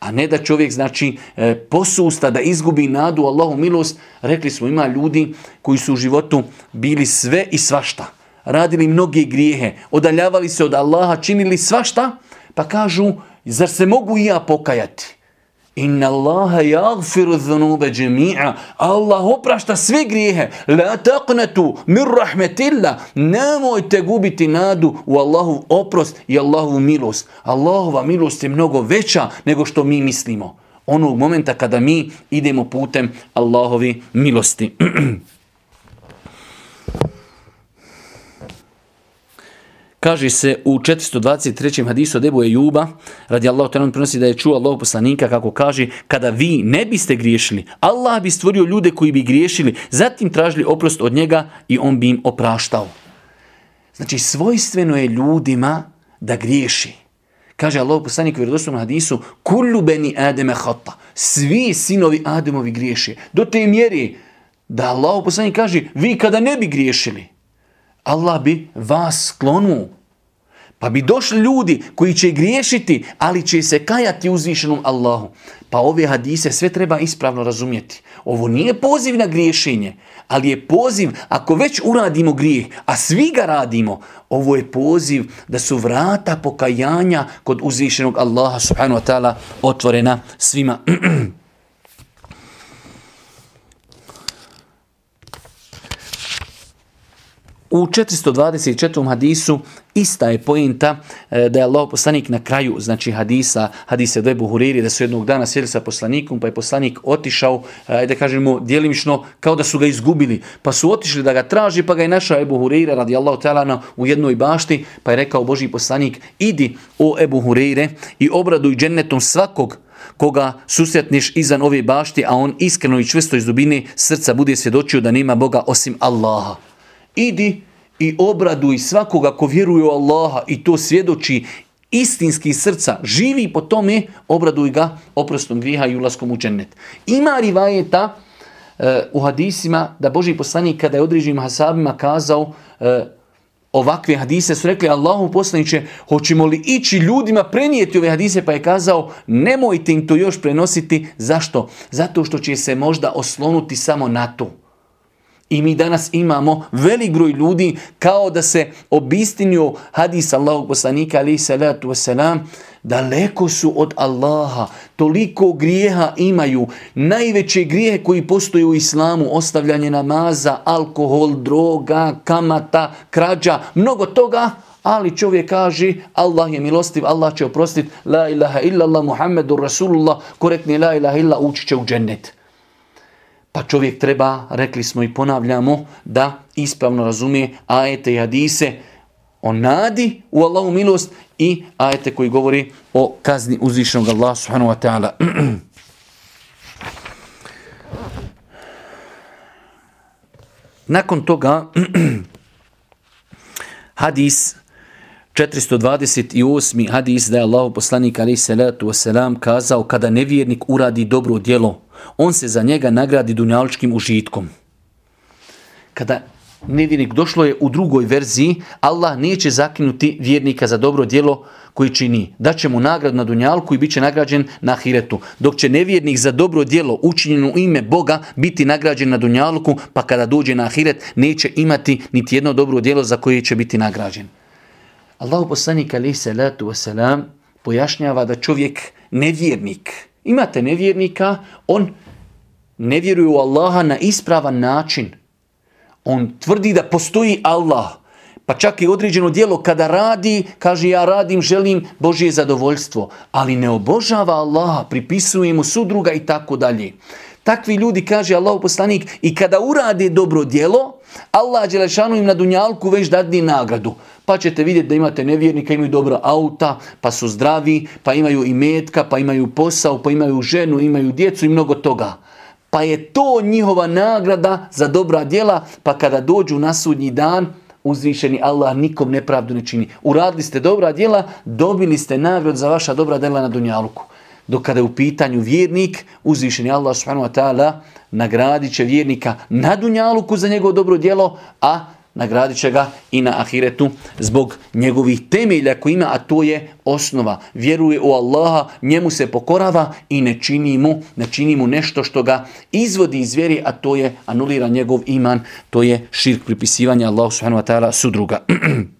A ne da čovjek znači e, posusta, da izgubi nadu Allahu milost. Rekli smo ima ljudi koji su u životu bili sve i svašta radili mnoge grijehe, odaljavali se od Allaha, činili svašta, pa kažu, zar se mogu i ja pokajati? Inna Allaha jagfiru dhunube džemi'a. Allah oprašta sve grijehe. La taqnatu mir rahmetillah. Nemojte gubiti nadu u Allahu oprost i Allahu milost. Allahova milost je mnogo veća nego što mi mislimo. Onog momenta kada mi idemo putem Allahovi milosti. Kaže se u 423. hadisu od Ebu Ejuba, radi Allah to prenosi da je čuo Allah poslanika kako kaže, kada vi ne biste griješili, Allah bi stvorio ljude koji bi griješili, zatim tražili oprost od njega i on bi im opraštao. Znači, svojstveno je ljudima da griješi. Kaže Allah poslanik u vjerodostojnom hadisu, kullu beni ademe hata. Svi sinovi Ademovi griješi. Do te mjeri da Allah poslanik kaže, vi kada ne bi griješili, Allah bi vas sklonuo. Pa bi došli ljudi koji će griješiti, ali će se kajati uzvišenom Allahu. Pa ove hadise sve treba ispravno razumjeti. Ovo nije poziv na griješenje, ali je poziv, ako već uradimo grijeh, a svi ga radimo, ovo je poziv da su vrata pokajanja kod uzvišenog Allaha subhanahu wa ta'ala otvorena svima. U 424. hadisu ista je pojenta e, da je Allah poslanik na kraju, znači hadisa, hadise Debu Huriri, da su jednog dana sjeli sa poslanikom, pa je poslanik otišao, e, da kažemo djelimično, kao da su ga izgubili. Pa su otišli da ga traži, pa ga je našao Ebu Hurire radi Allahu talana u jednoj bašti, pa je rekao Boži poslanik, idi o Ebu Hurire i obraduj džennetom svakog koga susretniš izan ove bašti, a on iskreno i čvrsto iz dubine srca bude svjedočio da nema Boga osim Allaha. Idi i obraduj svakoga ko vjeruje u Allaha i to svjedoči istinski srca, živi po tome, obraduj ga oprostom grijeha i ulaskom u džennet. Ima rivajeta uh, u hadisima da Boži poslanik kada je određenim hasabima kazao uh, ovakve hadise su rekli Allahu poslaniće, hoćemo li ići ljudima prenijeti ove hadise, pa je kazao nemojte im to još prenositi. Zašto? Zato što će se možda oslonuti samo na to. I mi danas imamo velik broj ljudi kao da se obistinio hadis Allahog poslanika ali salatu wasalam, daleko su od Allaha, toliko grijeha imaju, najveće grijehe koji postoje u islamu, ostavljanje namaza, alkohol, droga, kamata, krađa, mnogo toga, ali čovjek kaže Allah je milostiv, Allah će oprostiti, la ilaha illallah, Muhammedur Rasulullah, korektni la ilaha illa, ući će u džennet. Pa čovjek treba, rekli smo i ponavljamo, da ispravno razumije ajete i hadise o nadi u Allahu milost i ajete koji govori o kazni uzvišenog Allah subhanahu wa ta'ala. Nakon toga hadis 428. hadis da je Allah poslanik alaih salatu wasalam kazao kada nevjernik uradi dobro djelo, on se za njega nagradi dunjaličkim užitkom. Kada nevjernik došlo je u drugoj verziji, Allah neće zakinuti vjernika za dobro djelo koji čini. će mu nagrad na dunjalku i bit će nagrađen na ahiretu. Dok će nevjernik za dobro djelo učinjeno u ime Boga biti nagrađen na dunjalku, pa kada dođe na ahiret neće imati niti jedno dobro djelo za koje će biti nagrađen. Allahu poslanik alaih salatu wasalam pojašnjava da čovjek nevjernik. Imate nevjernika, on ne vjeruje u Allaha na ispravan način. On tvrdi da postoji Allah. Pa čak i određeno djelo kada radi, kaže ja radim, želim Božje zadovoljstvo. Ali ne obožava Allaha, pripisuje mu sudruga i tako dalje. Takvi ljudi, kaže Allah poslanik, i kada urade dobro djelo, Allah Đelešanu im na dunjalku već dadni nagradu. Pa ćete vidjeti da imate nevjernika, imaju dobra auta, pa su zdravi, pa imaju i metka, pa imaju posao, pa imaju ženu, imaju djecu i mnogo toga. Pa je to njihova nagrada za dobra djela, pa kada dođu na sudnji dan, uzvišeni Allah nikom nepravdu ne čini. Uradili ste dobra djela, dobili ste nagradu za vaša dobra djela na dunjaluku. Dok kada je u pitanju vjernik, uzvišeni Allah subhanahu wa ta'ala nagradit će vjernika na dunjaluku za njegovo dobro djelo, a nagradit će ga i na ahiretu zbog njegovih temelja koji ima, a to je osnova. Vjeruje u Allaha, njemu se pokorava i ne čini mu, ne čini mu nešto što ga izvodi iz vjeri, a to je anulira njegov iman, to je širk pripisivanja Allahu subhanahu wa ta'ala sudruga.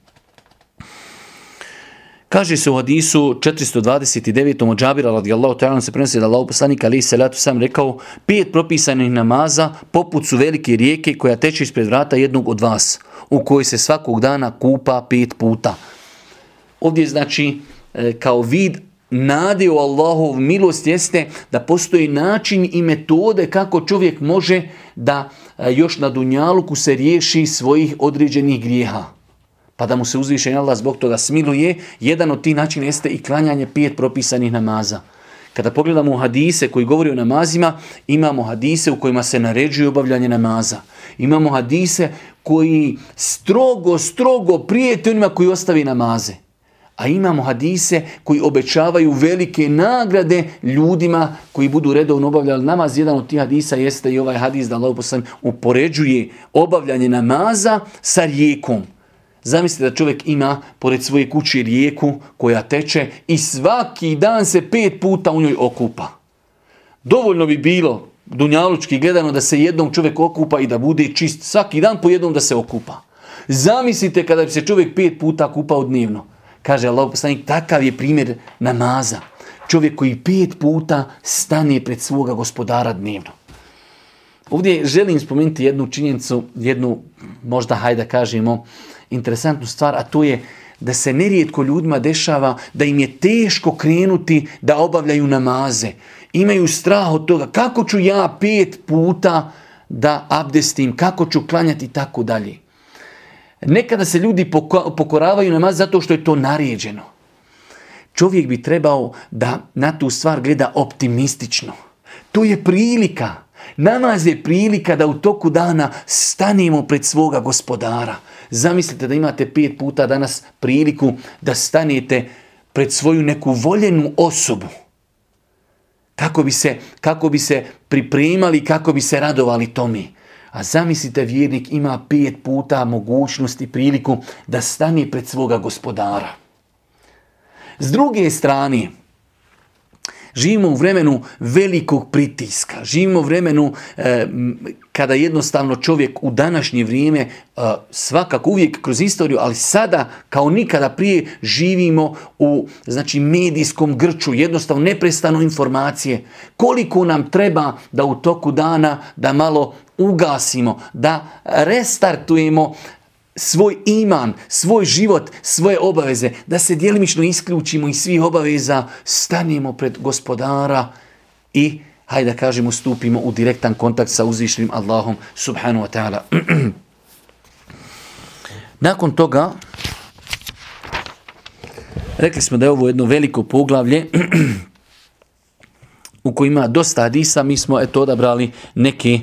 Kaže se u hadisu 429. od Džabira radijallahu ta'ala se prenosi da Allah poslanik ali salatu sam rekao pet propisanih namaza poput su velike rijeke koja teče ispred vrata jednog od vas u kojoj se svakog dana kupa pet puta. Ovdje znači e, kao vid nade u Allahov milost jeste da postoji način i metode kako čovjek može da e, još na dunjaluku se riješi svojih određenih grijeha pa da mu se uzvišen Allah zbog toga smiluje, jedan od tih načina jeste i klanjanje pet propisanih namaza. Kada pogledamo hadise koji govori o namazima, imamo hadise u kojima se naređuje obavljanje namaza. Imamo hadise koji strogo, strogo prijete onima koji ostavi namaze. A imamo hadise koji obećavaju velike nagrade ljudima koji budu redovno obavljali namaz. Jedan od tih hadisa jeste i ovaj hadis da Allah upoređuje obavljanje namaza sa rijekom. Zamislite da čovjek ima pored svoje kuće rijeku koja teče i svaki dan se pet puta u njoj okupa. Dovoljno bi bilo dunjalučki gledano da se jednom čovjek okupa i da bude čist. Svaki dan po jednom da se okupa. Zamislite kada bi se čovjek pet puta kupao dnevno. Kaže Allah poslanik, takav je primjer namaza. Čovjek koji pet puta stane pred svoga gospodara dnevno. Ovdje želim spomenuti jednu činjenicu, jednu možda hajde kažemo interesantnu stvar, a to je da se nerijetko ljudima dešava da im je teško krenuti da obavljaju namaze. Imaju strah od toga kako ću ja pet puta da abdestim, kako ću klanjati i tako dalje. Nekada se ljudi pokoravaju namaz zato što je to naređeno. Čovjek bi trebao da na tu stvar gleda optimistično. To je prilika. Namaz je prilika da u toku dana stanemo pred svoga gospodara. Zamislite da imate pet puta danas priliku da stanete pred svoju neku voljenu osobu. Kako bi se, kako bi se pripremali, kako bi se radovali tome. A zamislite, vjernik ima pet puta mogućnost i priliku da stane pred svoga gospodara. S druge strane, Živimo u vremenu velikog pritiska, živimo u vremenu e, kada jednostavno čovjek u današnje vrijeme, e, svakako uvijek kroz istoriju, ali sada kao nikada prije živimo u znači, medijskom grču, jednostavno neprestano informacije. Koliko nam treba da u toku dana da malo ugasimo, da restartujemo svoj iman, svoj život, svoje obaveze, da se djelimično isključimo iz svih obaveza, stanemo pred gospodara i, hajde da kažemo, stupimo u direktan kontakt sa uzvišnim Allahom subhanahu wa ta'ala. Nakon toga, rekli smo da je ovo jedno veliko poglavlje u kojima ima dosta hadisa, mi smo eto odabrali neke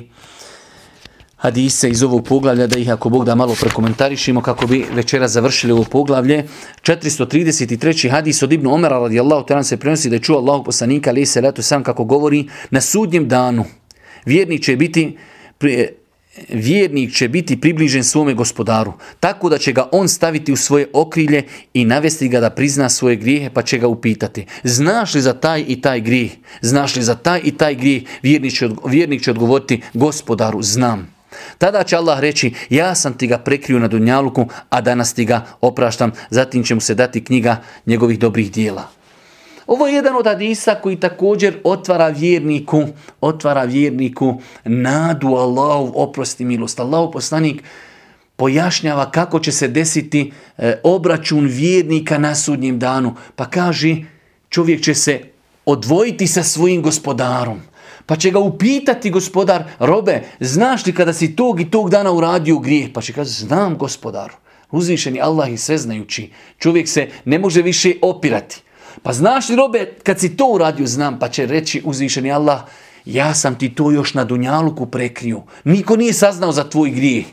hadise iz ovog poglavlja, da ih ako Bog da malo prekomentarišimo kako bi večera završili ovo poglavlje. 433. hadis od Ibnu Omera radijallahu ta'ala se prenosi da je čuo Allahu poslanika ali se letu sam kako govori na sudnjem danu. Vjernik će biti vjernik će biti približen svome gospodaru, tako da će ga on staviti u svoje okrilje i navesti ga da prizna svoje grijehe, pa će ga upitati. Znaš li za taj i taj grijeh? Znaš li za taj i taj grijeh? Vjernik će odgovoriti, gospodaru, znam. Tada će Allah reći, ja sam ti ga prekrio na Dunjaluku, a danas ti ga opraštam, zatim će mu se dati knjiga njegovih dobrih dijela. Ovo je jedan od hadisa koji također otvara vjerniku, otvara vjerniku nadu Allahu oprosti milost. Allahu poslanik pojašnjava kako će se desiti e, obračun vjernika na sudnjem danu. Pa kaže, čovjek će se odvojiti sa svojim gospodarom. Pa će ga upitati gospodar, robe, znaš li kada si tog i tog dana uradio grijeh? Pa će kazati, znam gospodaru. Uzvišeni Allah i sveznajući. Čovjek se ne može više opirati. Pa znaš li robe, kad si to uradio, znam, pa će reći uzvišeni Allah, ja sam ti to još na Dunjaluku prekrio. Niko nije saznao za tvoj grijeh.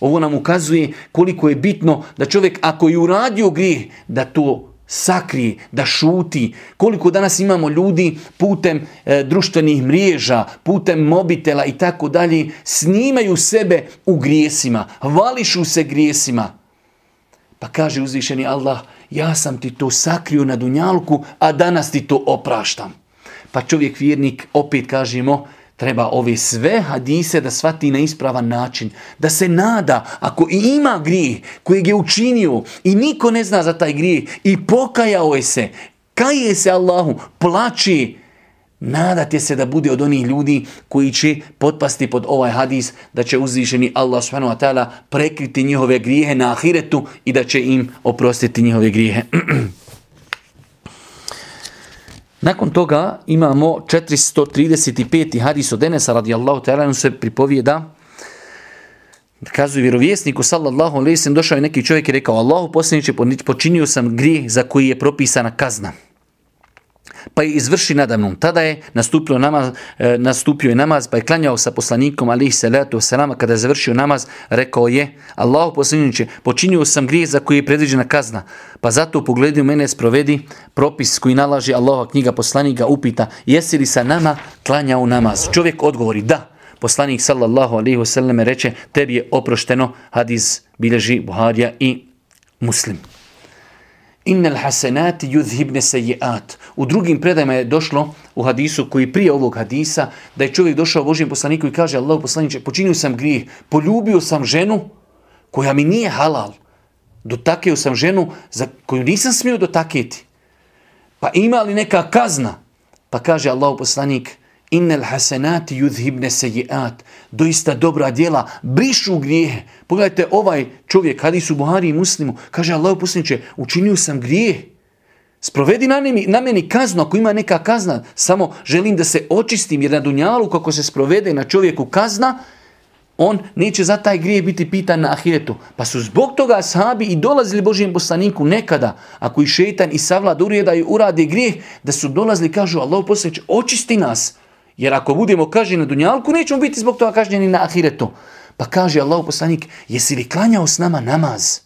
Ovo nam ukazuje koliko je bitno da čovjek ako je uradio grijeh, da to sakrije, da šuti. Koliko danas imamo ljudi putem e, društvenih mreža, putem mobitela i tako dalje, snimaju sebe u grijesima, vališu se grijesima. Pa kaže uzvišeni Allah, ja sam ti to sakrio na dunjalku, a danas ti to opraštam. Pa čovjek vjernik, opet kažemo, treba ove sve hadise da shvati na ispravan način. Da se nada, ako i ima grijeh kojeg je učinio i niko ne zna za taj grijeh i pokajao je se, kaje se Allahu, plaći, Nadate se da bude od onih ljudi koji će potpasti pod ovaj hadis, da će uzvišeni Allah subhanahu wa ta'ala prekriti njihove grijehe na ahiretu i da će im oprostiti njihove grijehe. Nakon toga imamo 435. hadis od Enesa radijallahu ta'ala, se pripovijeda, Kazuje vjerovjesniku sallallahu alejhi došao je neki čovjek i rekao Allahu poslanice počinio sam grijeh za koji je propisana kazna pa je izvrši nadamnom. Tada je nastupio namaz, e, nastupio je namaz, pa je klanjao sa poslanikom alihi salatu salama. Kada je završio namaz, rekao je, Allahu poslaniče, počinio sam grijeh za koji je predviđena kazna, pa zato u pogledu mene sprovedi propis koji nalaži Allahova knjiga poslanika upita, jesi li sa nama klanjao namaz? Čovjek odgovori, da. Poslanik sallallahu alaihi wasallam reče, tebi je oprošteno, hadis bilježi Buharija i Muslim. Innal hasenati yudhibne sejiat. U drugim predajama je došlo u hadisu koji prije ovog hadisa da je čovjek došao Božijem poslaniku i kaže Allah poslaniče počinio sam grijeh, poljubio sam ženu koja mi nije halal. Dotakeo sam ženu za koju nisam smio dotaketi. Pa ima li neka kazna? Pa kaže Allah poslanik Innel hasenati yudhibne sejiat. Doista dobra djela brišu grijehe. Pogledajte ovaj čovjek, hadis u Buhari i Muslimu, kaže Allah poslaniče, učinio sam grijeh. Sprovedi na, meni, na meni kaznu, ako ima neka kazna, samo želim da se očistim, jer na dunjalu kako se sprovede na čovjeku kazna, on neće za taj grije biti pitan na ahiretu. Pa su zbog toga sahabi i dolazili Božijem poslaniku nekada, ako i šetan i savlad urijeda i uradi grijeh, da su dolazili, kažu Allah poslaniče, očisti nas. Jer ako budemo kažnjeni na dunjalku, nećemo biti zbog toga kažnjeni na ahiretu. Pa kaže Allah poslanik, jesi li klanjao s nama namaz?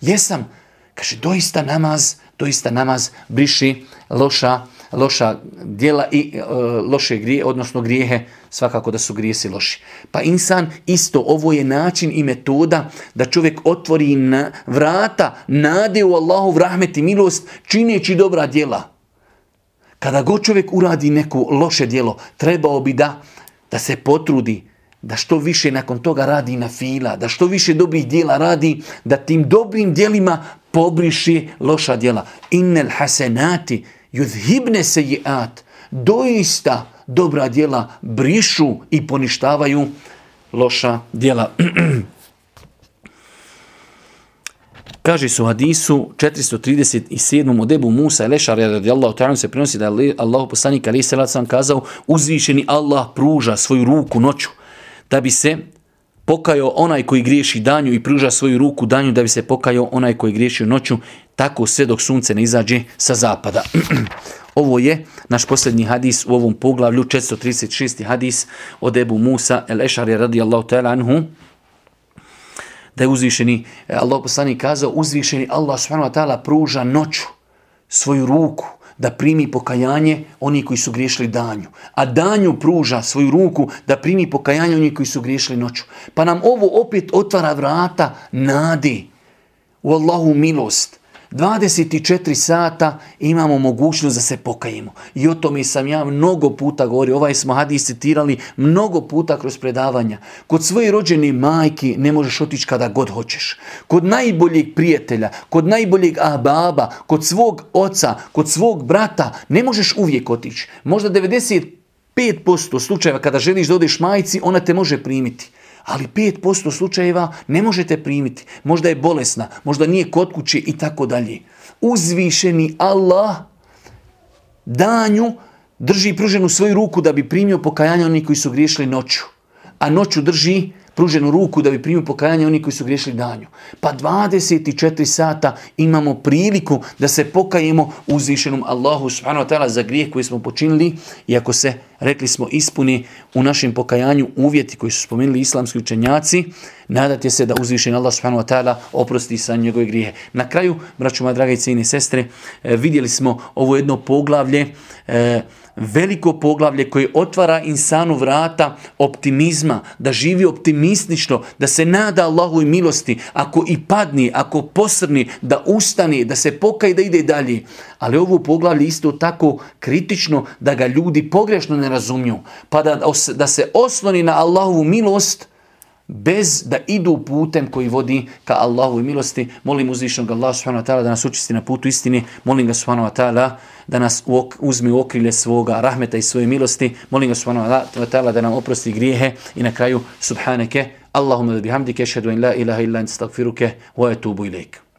Jesam. Kaže, doista namaz, doista namaz briši loša, loša djela i e, loše grije, odnosno grijehe, svakako da su grijesi loši. Pa insan, isto ovo je način i metoda da čovjek otvori na vrata, nade u Allahu rahmet i milost, čineći dobra djela. Kada god čovjek uradi neko loše djelo, trebao bi da, da se potrudi, da što više nakon toga radi na fila, da što više dobrih djela radi, da tim dobrim djelima pobriši loša djela. Innel hasenati yudhibne sejiat. Doista dobra djela brišu i poništavaju loša djela. Kaže su hadisu 437. od Ebu Musa Lešar radijallahu ta'ala se prenosi da je Allah poslanik ali se sam kazao uzvišeni Allah pruža svoju ruku noću da bi se pokajao onaj koji griješi danju i pruža svoju ruku danju da bi se pokajao onaj koji griješi noću tako sve dok sunce ne izađe sa zapada. Ovo je naš posljednji hadis u ovom poglavlju 436. hadis od Ebu Musa el Ešari radijallahu ta'ala anhu da je uzvišeni, e, Allah poslanik kazao, uzvišeni Allah subhanahu wa ta'ala pruža noću svoju ruku da primi pokajanje oni koji su griješili danju. A danju pruža svoju ruku da primi pokajanje oni koji su griješili noću. Pa nam ovo opet otvara vrata nadi u Allahu milost 24 sata imamo mogućnost da se pokajemo. I o tome sam ja mnogo puta govorio, ovaj smo hadis citirali mnogo puta kroz predavanja. Kod svoje rođene majke ne možeš otići kada god hoćeš. Kod najboljeg prijatelja, kod najboljeg ahbaba, kod svog oca, kod svog brata, ne možeš uvijek otići. Možda 95% slučajeva kada želiš da odeš majci, ona te može primiti ali 5% slučajeva ne možete primiti. Možda je bolesna, možda nije kod kuće i tako dalje. Uzvišeni Allah danju drži pruženu svoju ruku da bi primio pokajanje oni koji su griješili noću. A noću drži pruženu ruku da bi primio pokajanje oni koji su griješili danju. Pa 24 sata imamo priliku da se pokajemo uzvišenom Allahu subhanahu wa ta'ala za grijeh koji smo počinili i ako se, rekli smo, ispuni u našem pokajanju uvjeti koji su spomenuli islamski učenjaci, nadate se da uzvišen Allah subhanahu wa ta'ala oprosti sa njegove grijehe. Na kraju, braću moja i cijene sestre, e, vidjeli smo ovo jedno poglavlje e, veliko poglavlje koje otvara insanu vrata optimizma, da živi optimistično, da se nada Allahu i milosti, ako i padni, ako posrni, da ustani, da se pokaje da ide dalje. Ali ovo poglavlje isto tako kritično da ga ljudi pogrešno ne razumiju, pa da, da se osloni na Allahovu milost, bez da idu putem koji vodi ka Allahu i milosti. Molim uzvišnog Allah subhanahu wa ta'ala da nas učisti na putu istini. Molim ga subhanahu wa ta'ala da nas uzme u okrilje svoga rahmeta i svoje milosti. Molim ga subhanahu wa ta'ala da nam oprosti grijehe i na kraju subhaneke Allahumma bihamdike ashhadu an la ilaha illa anta astaghfiruke wa atubu ilaik.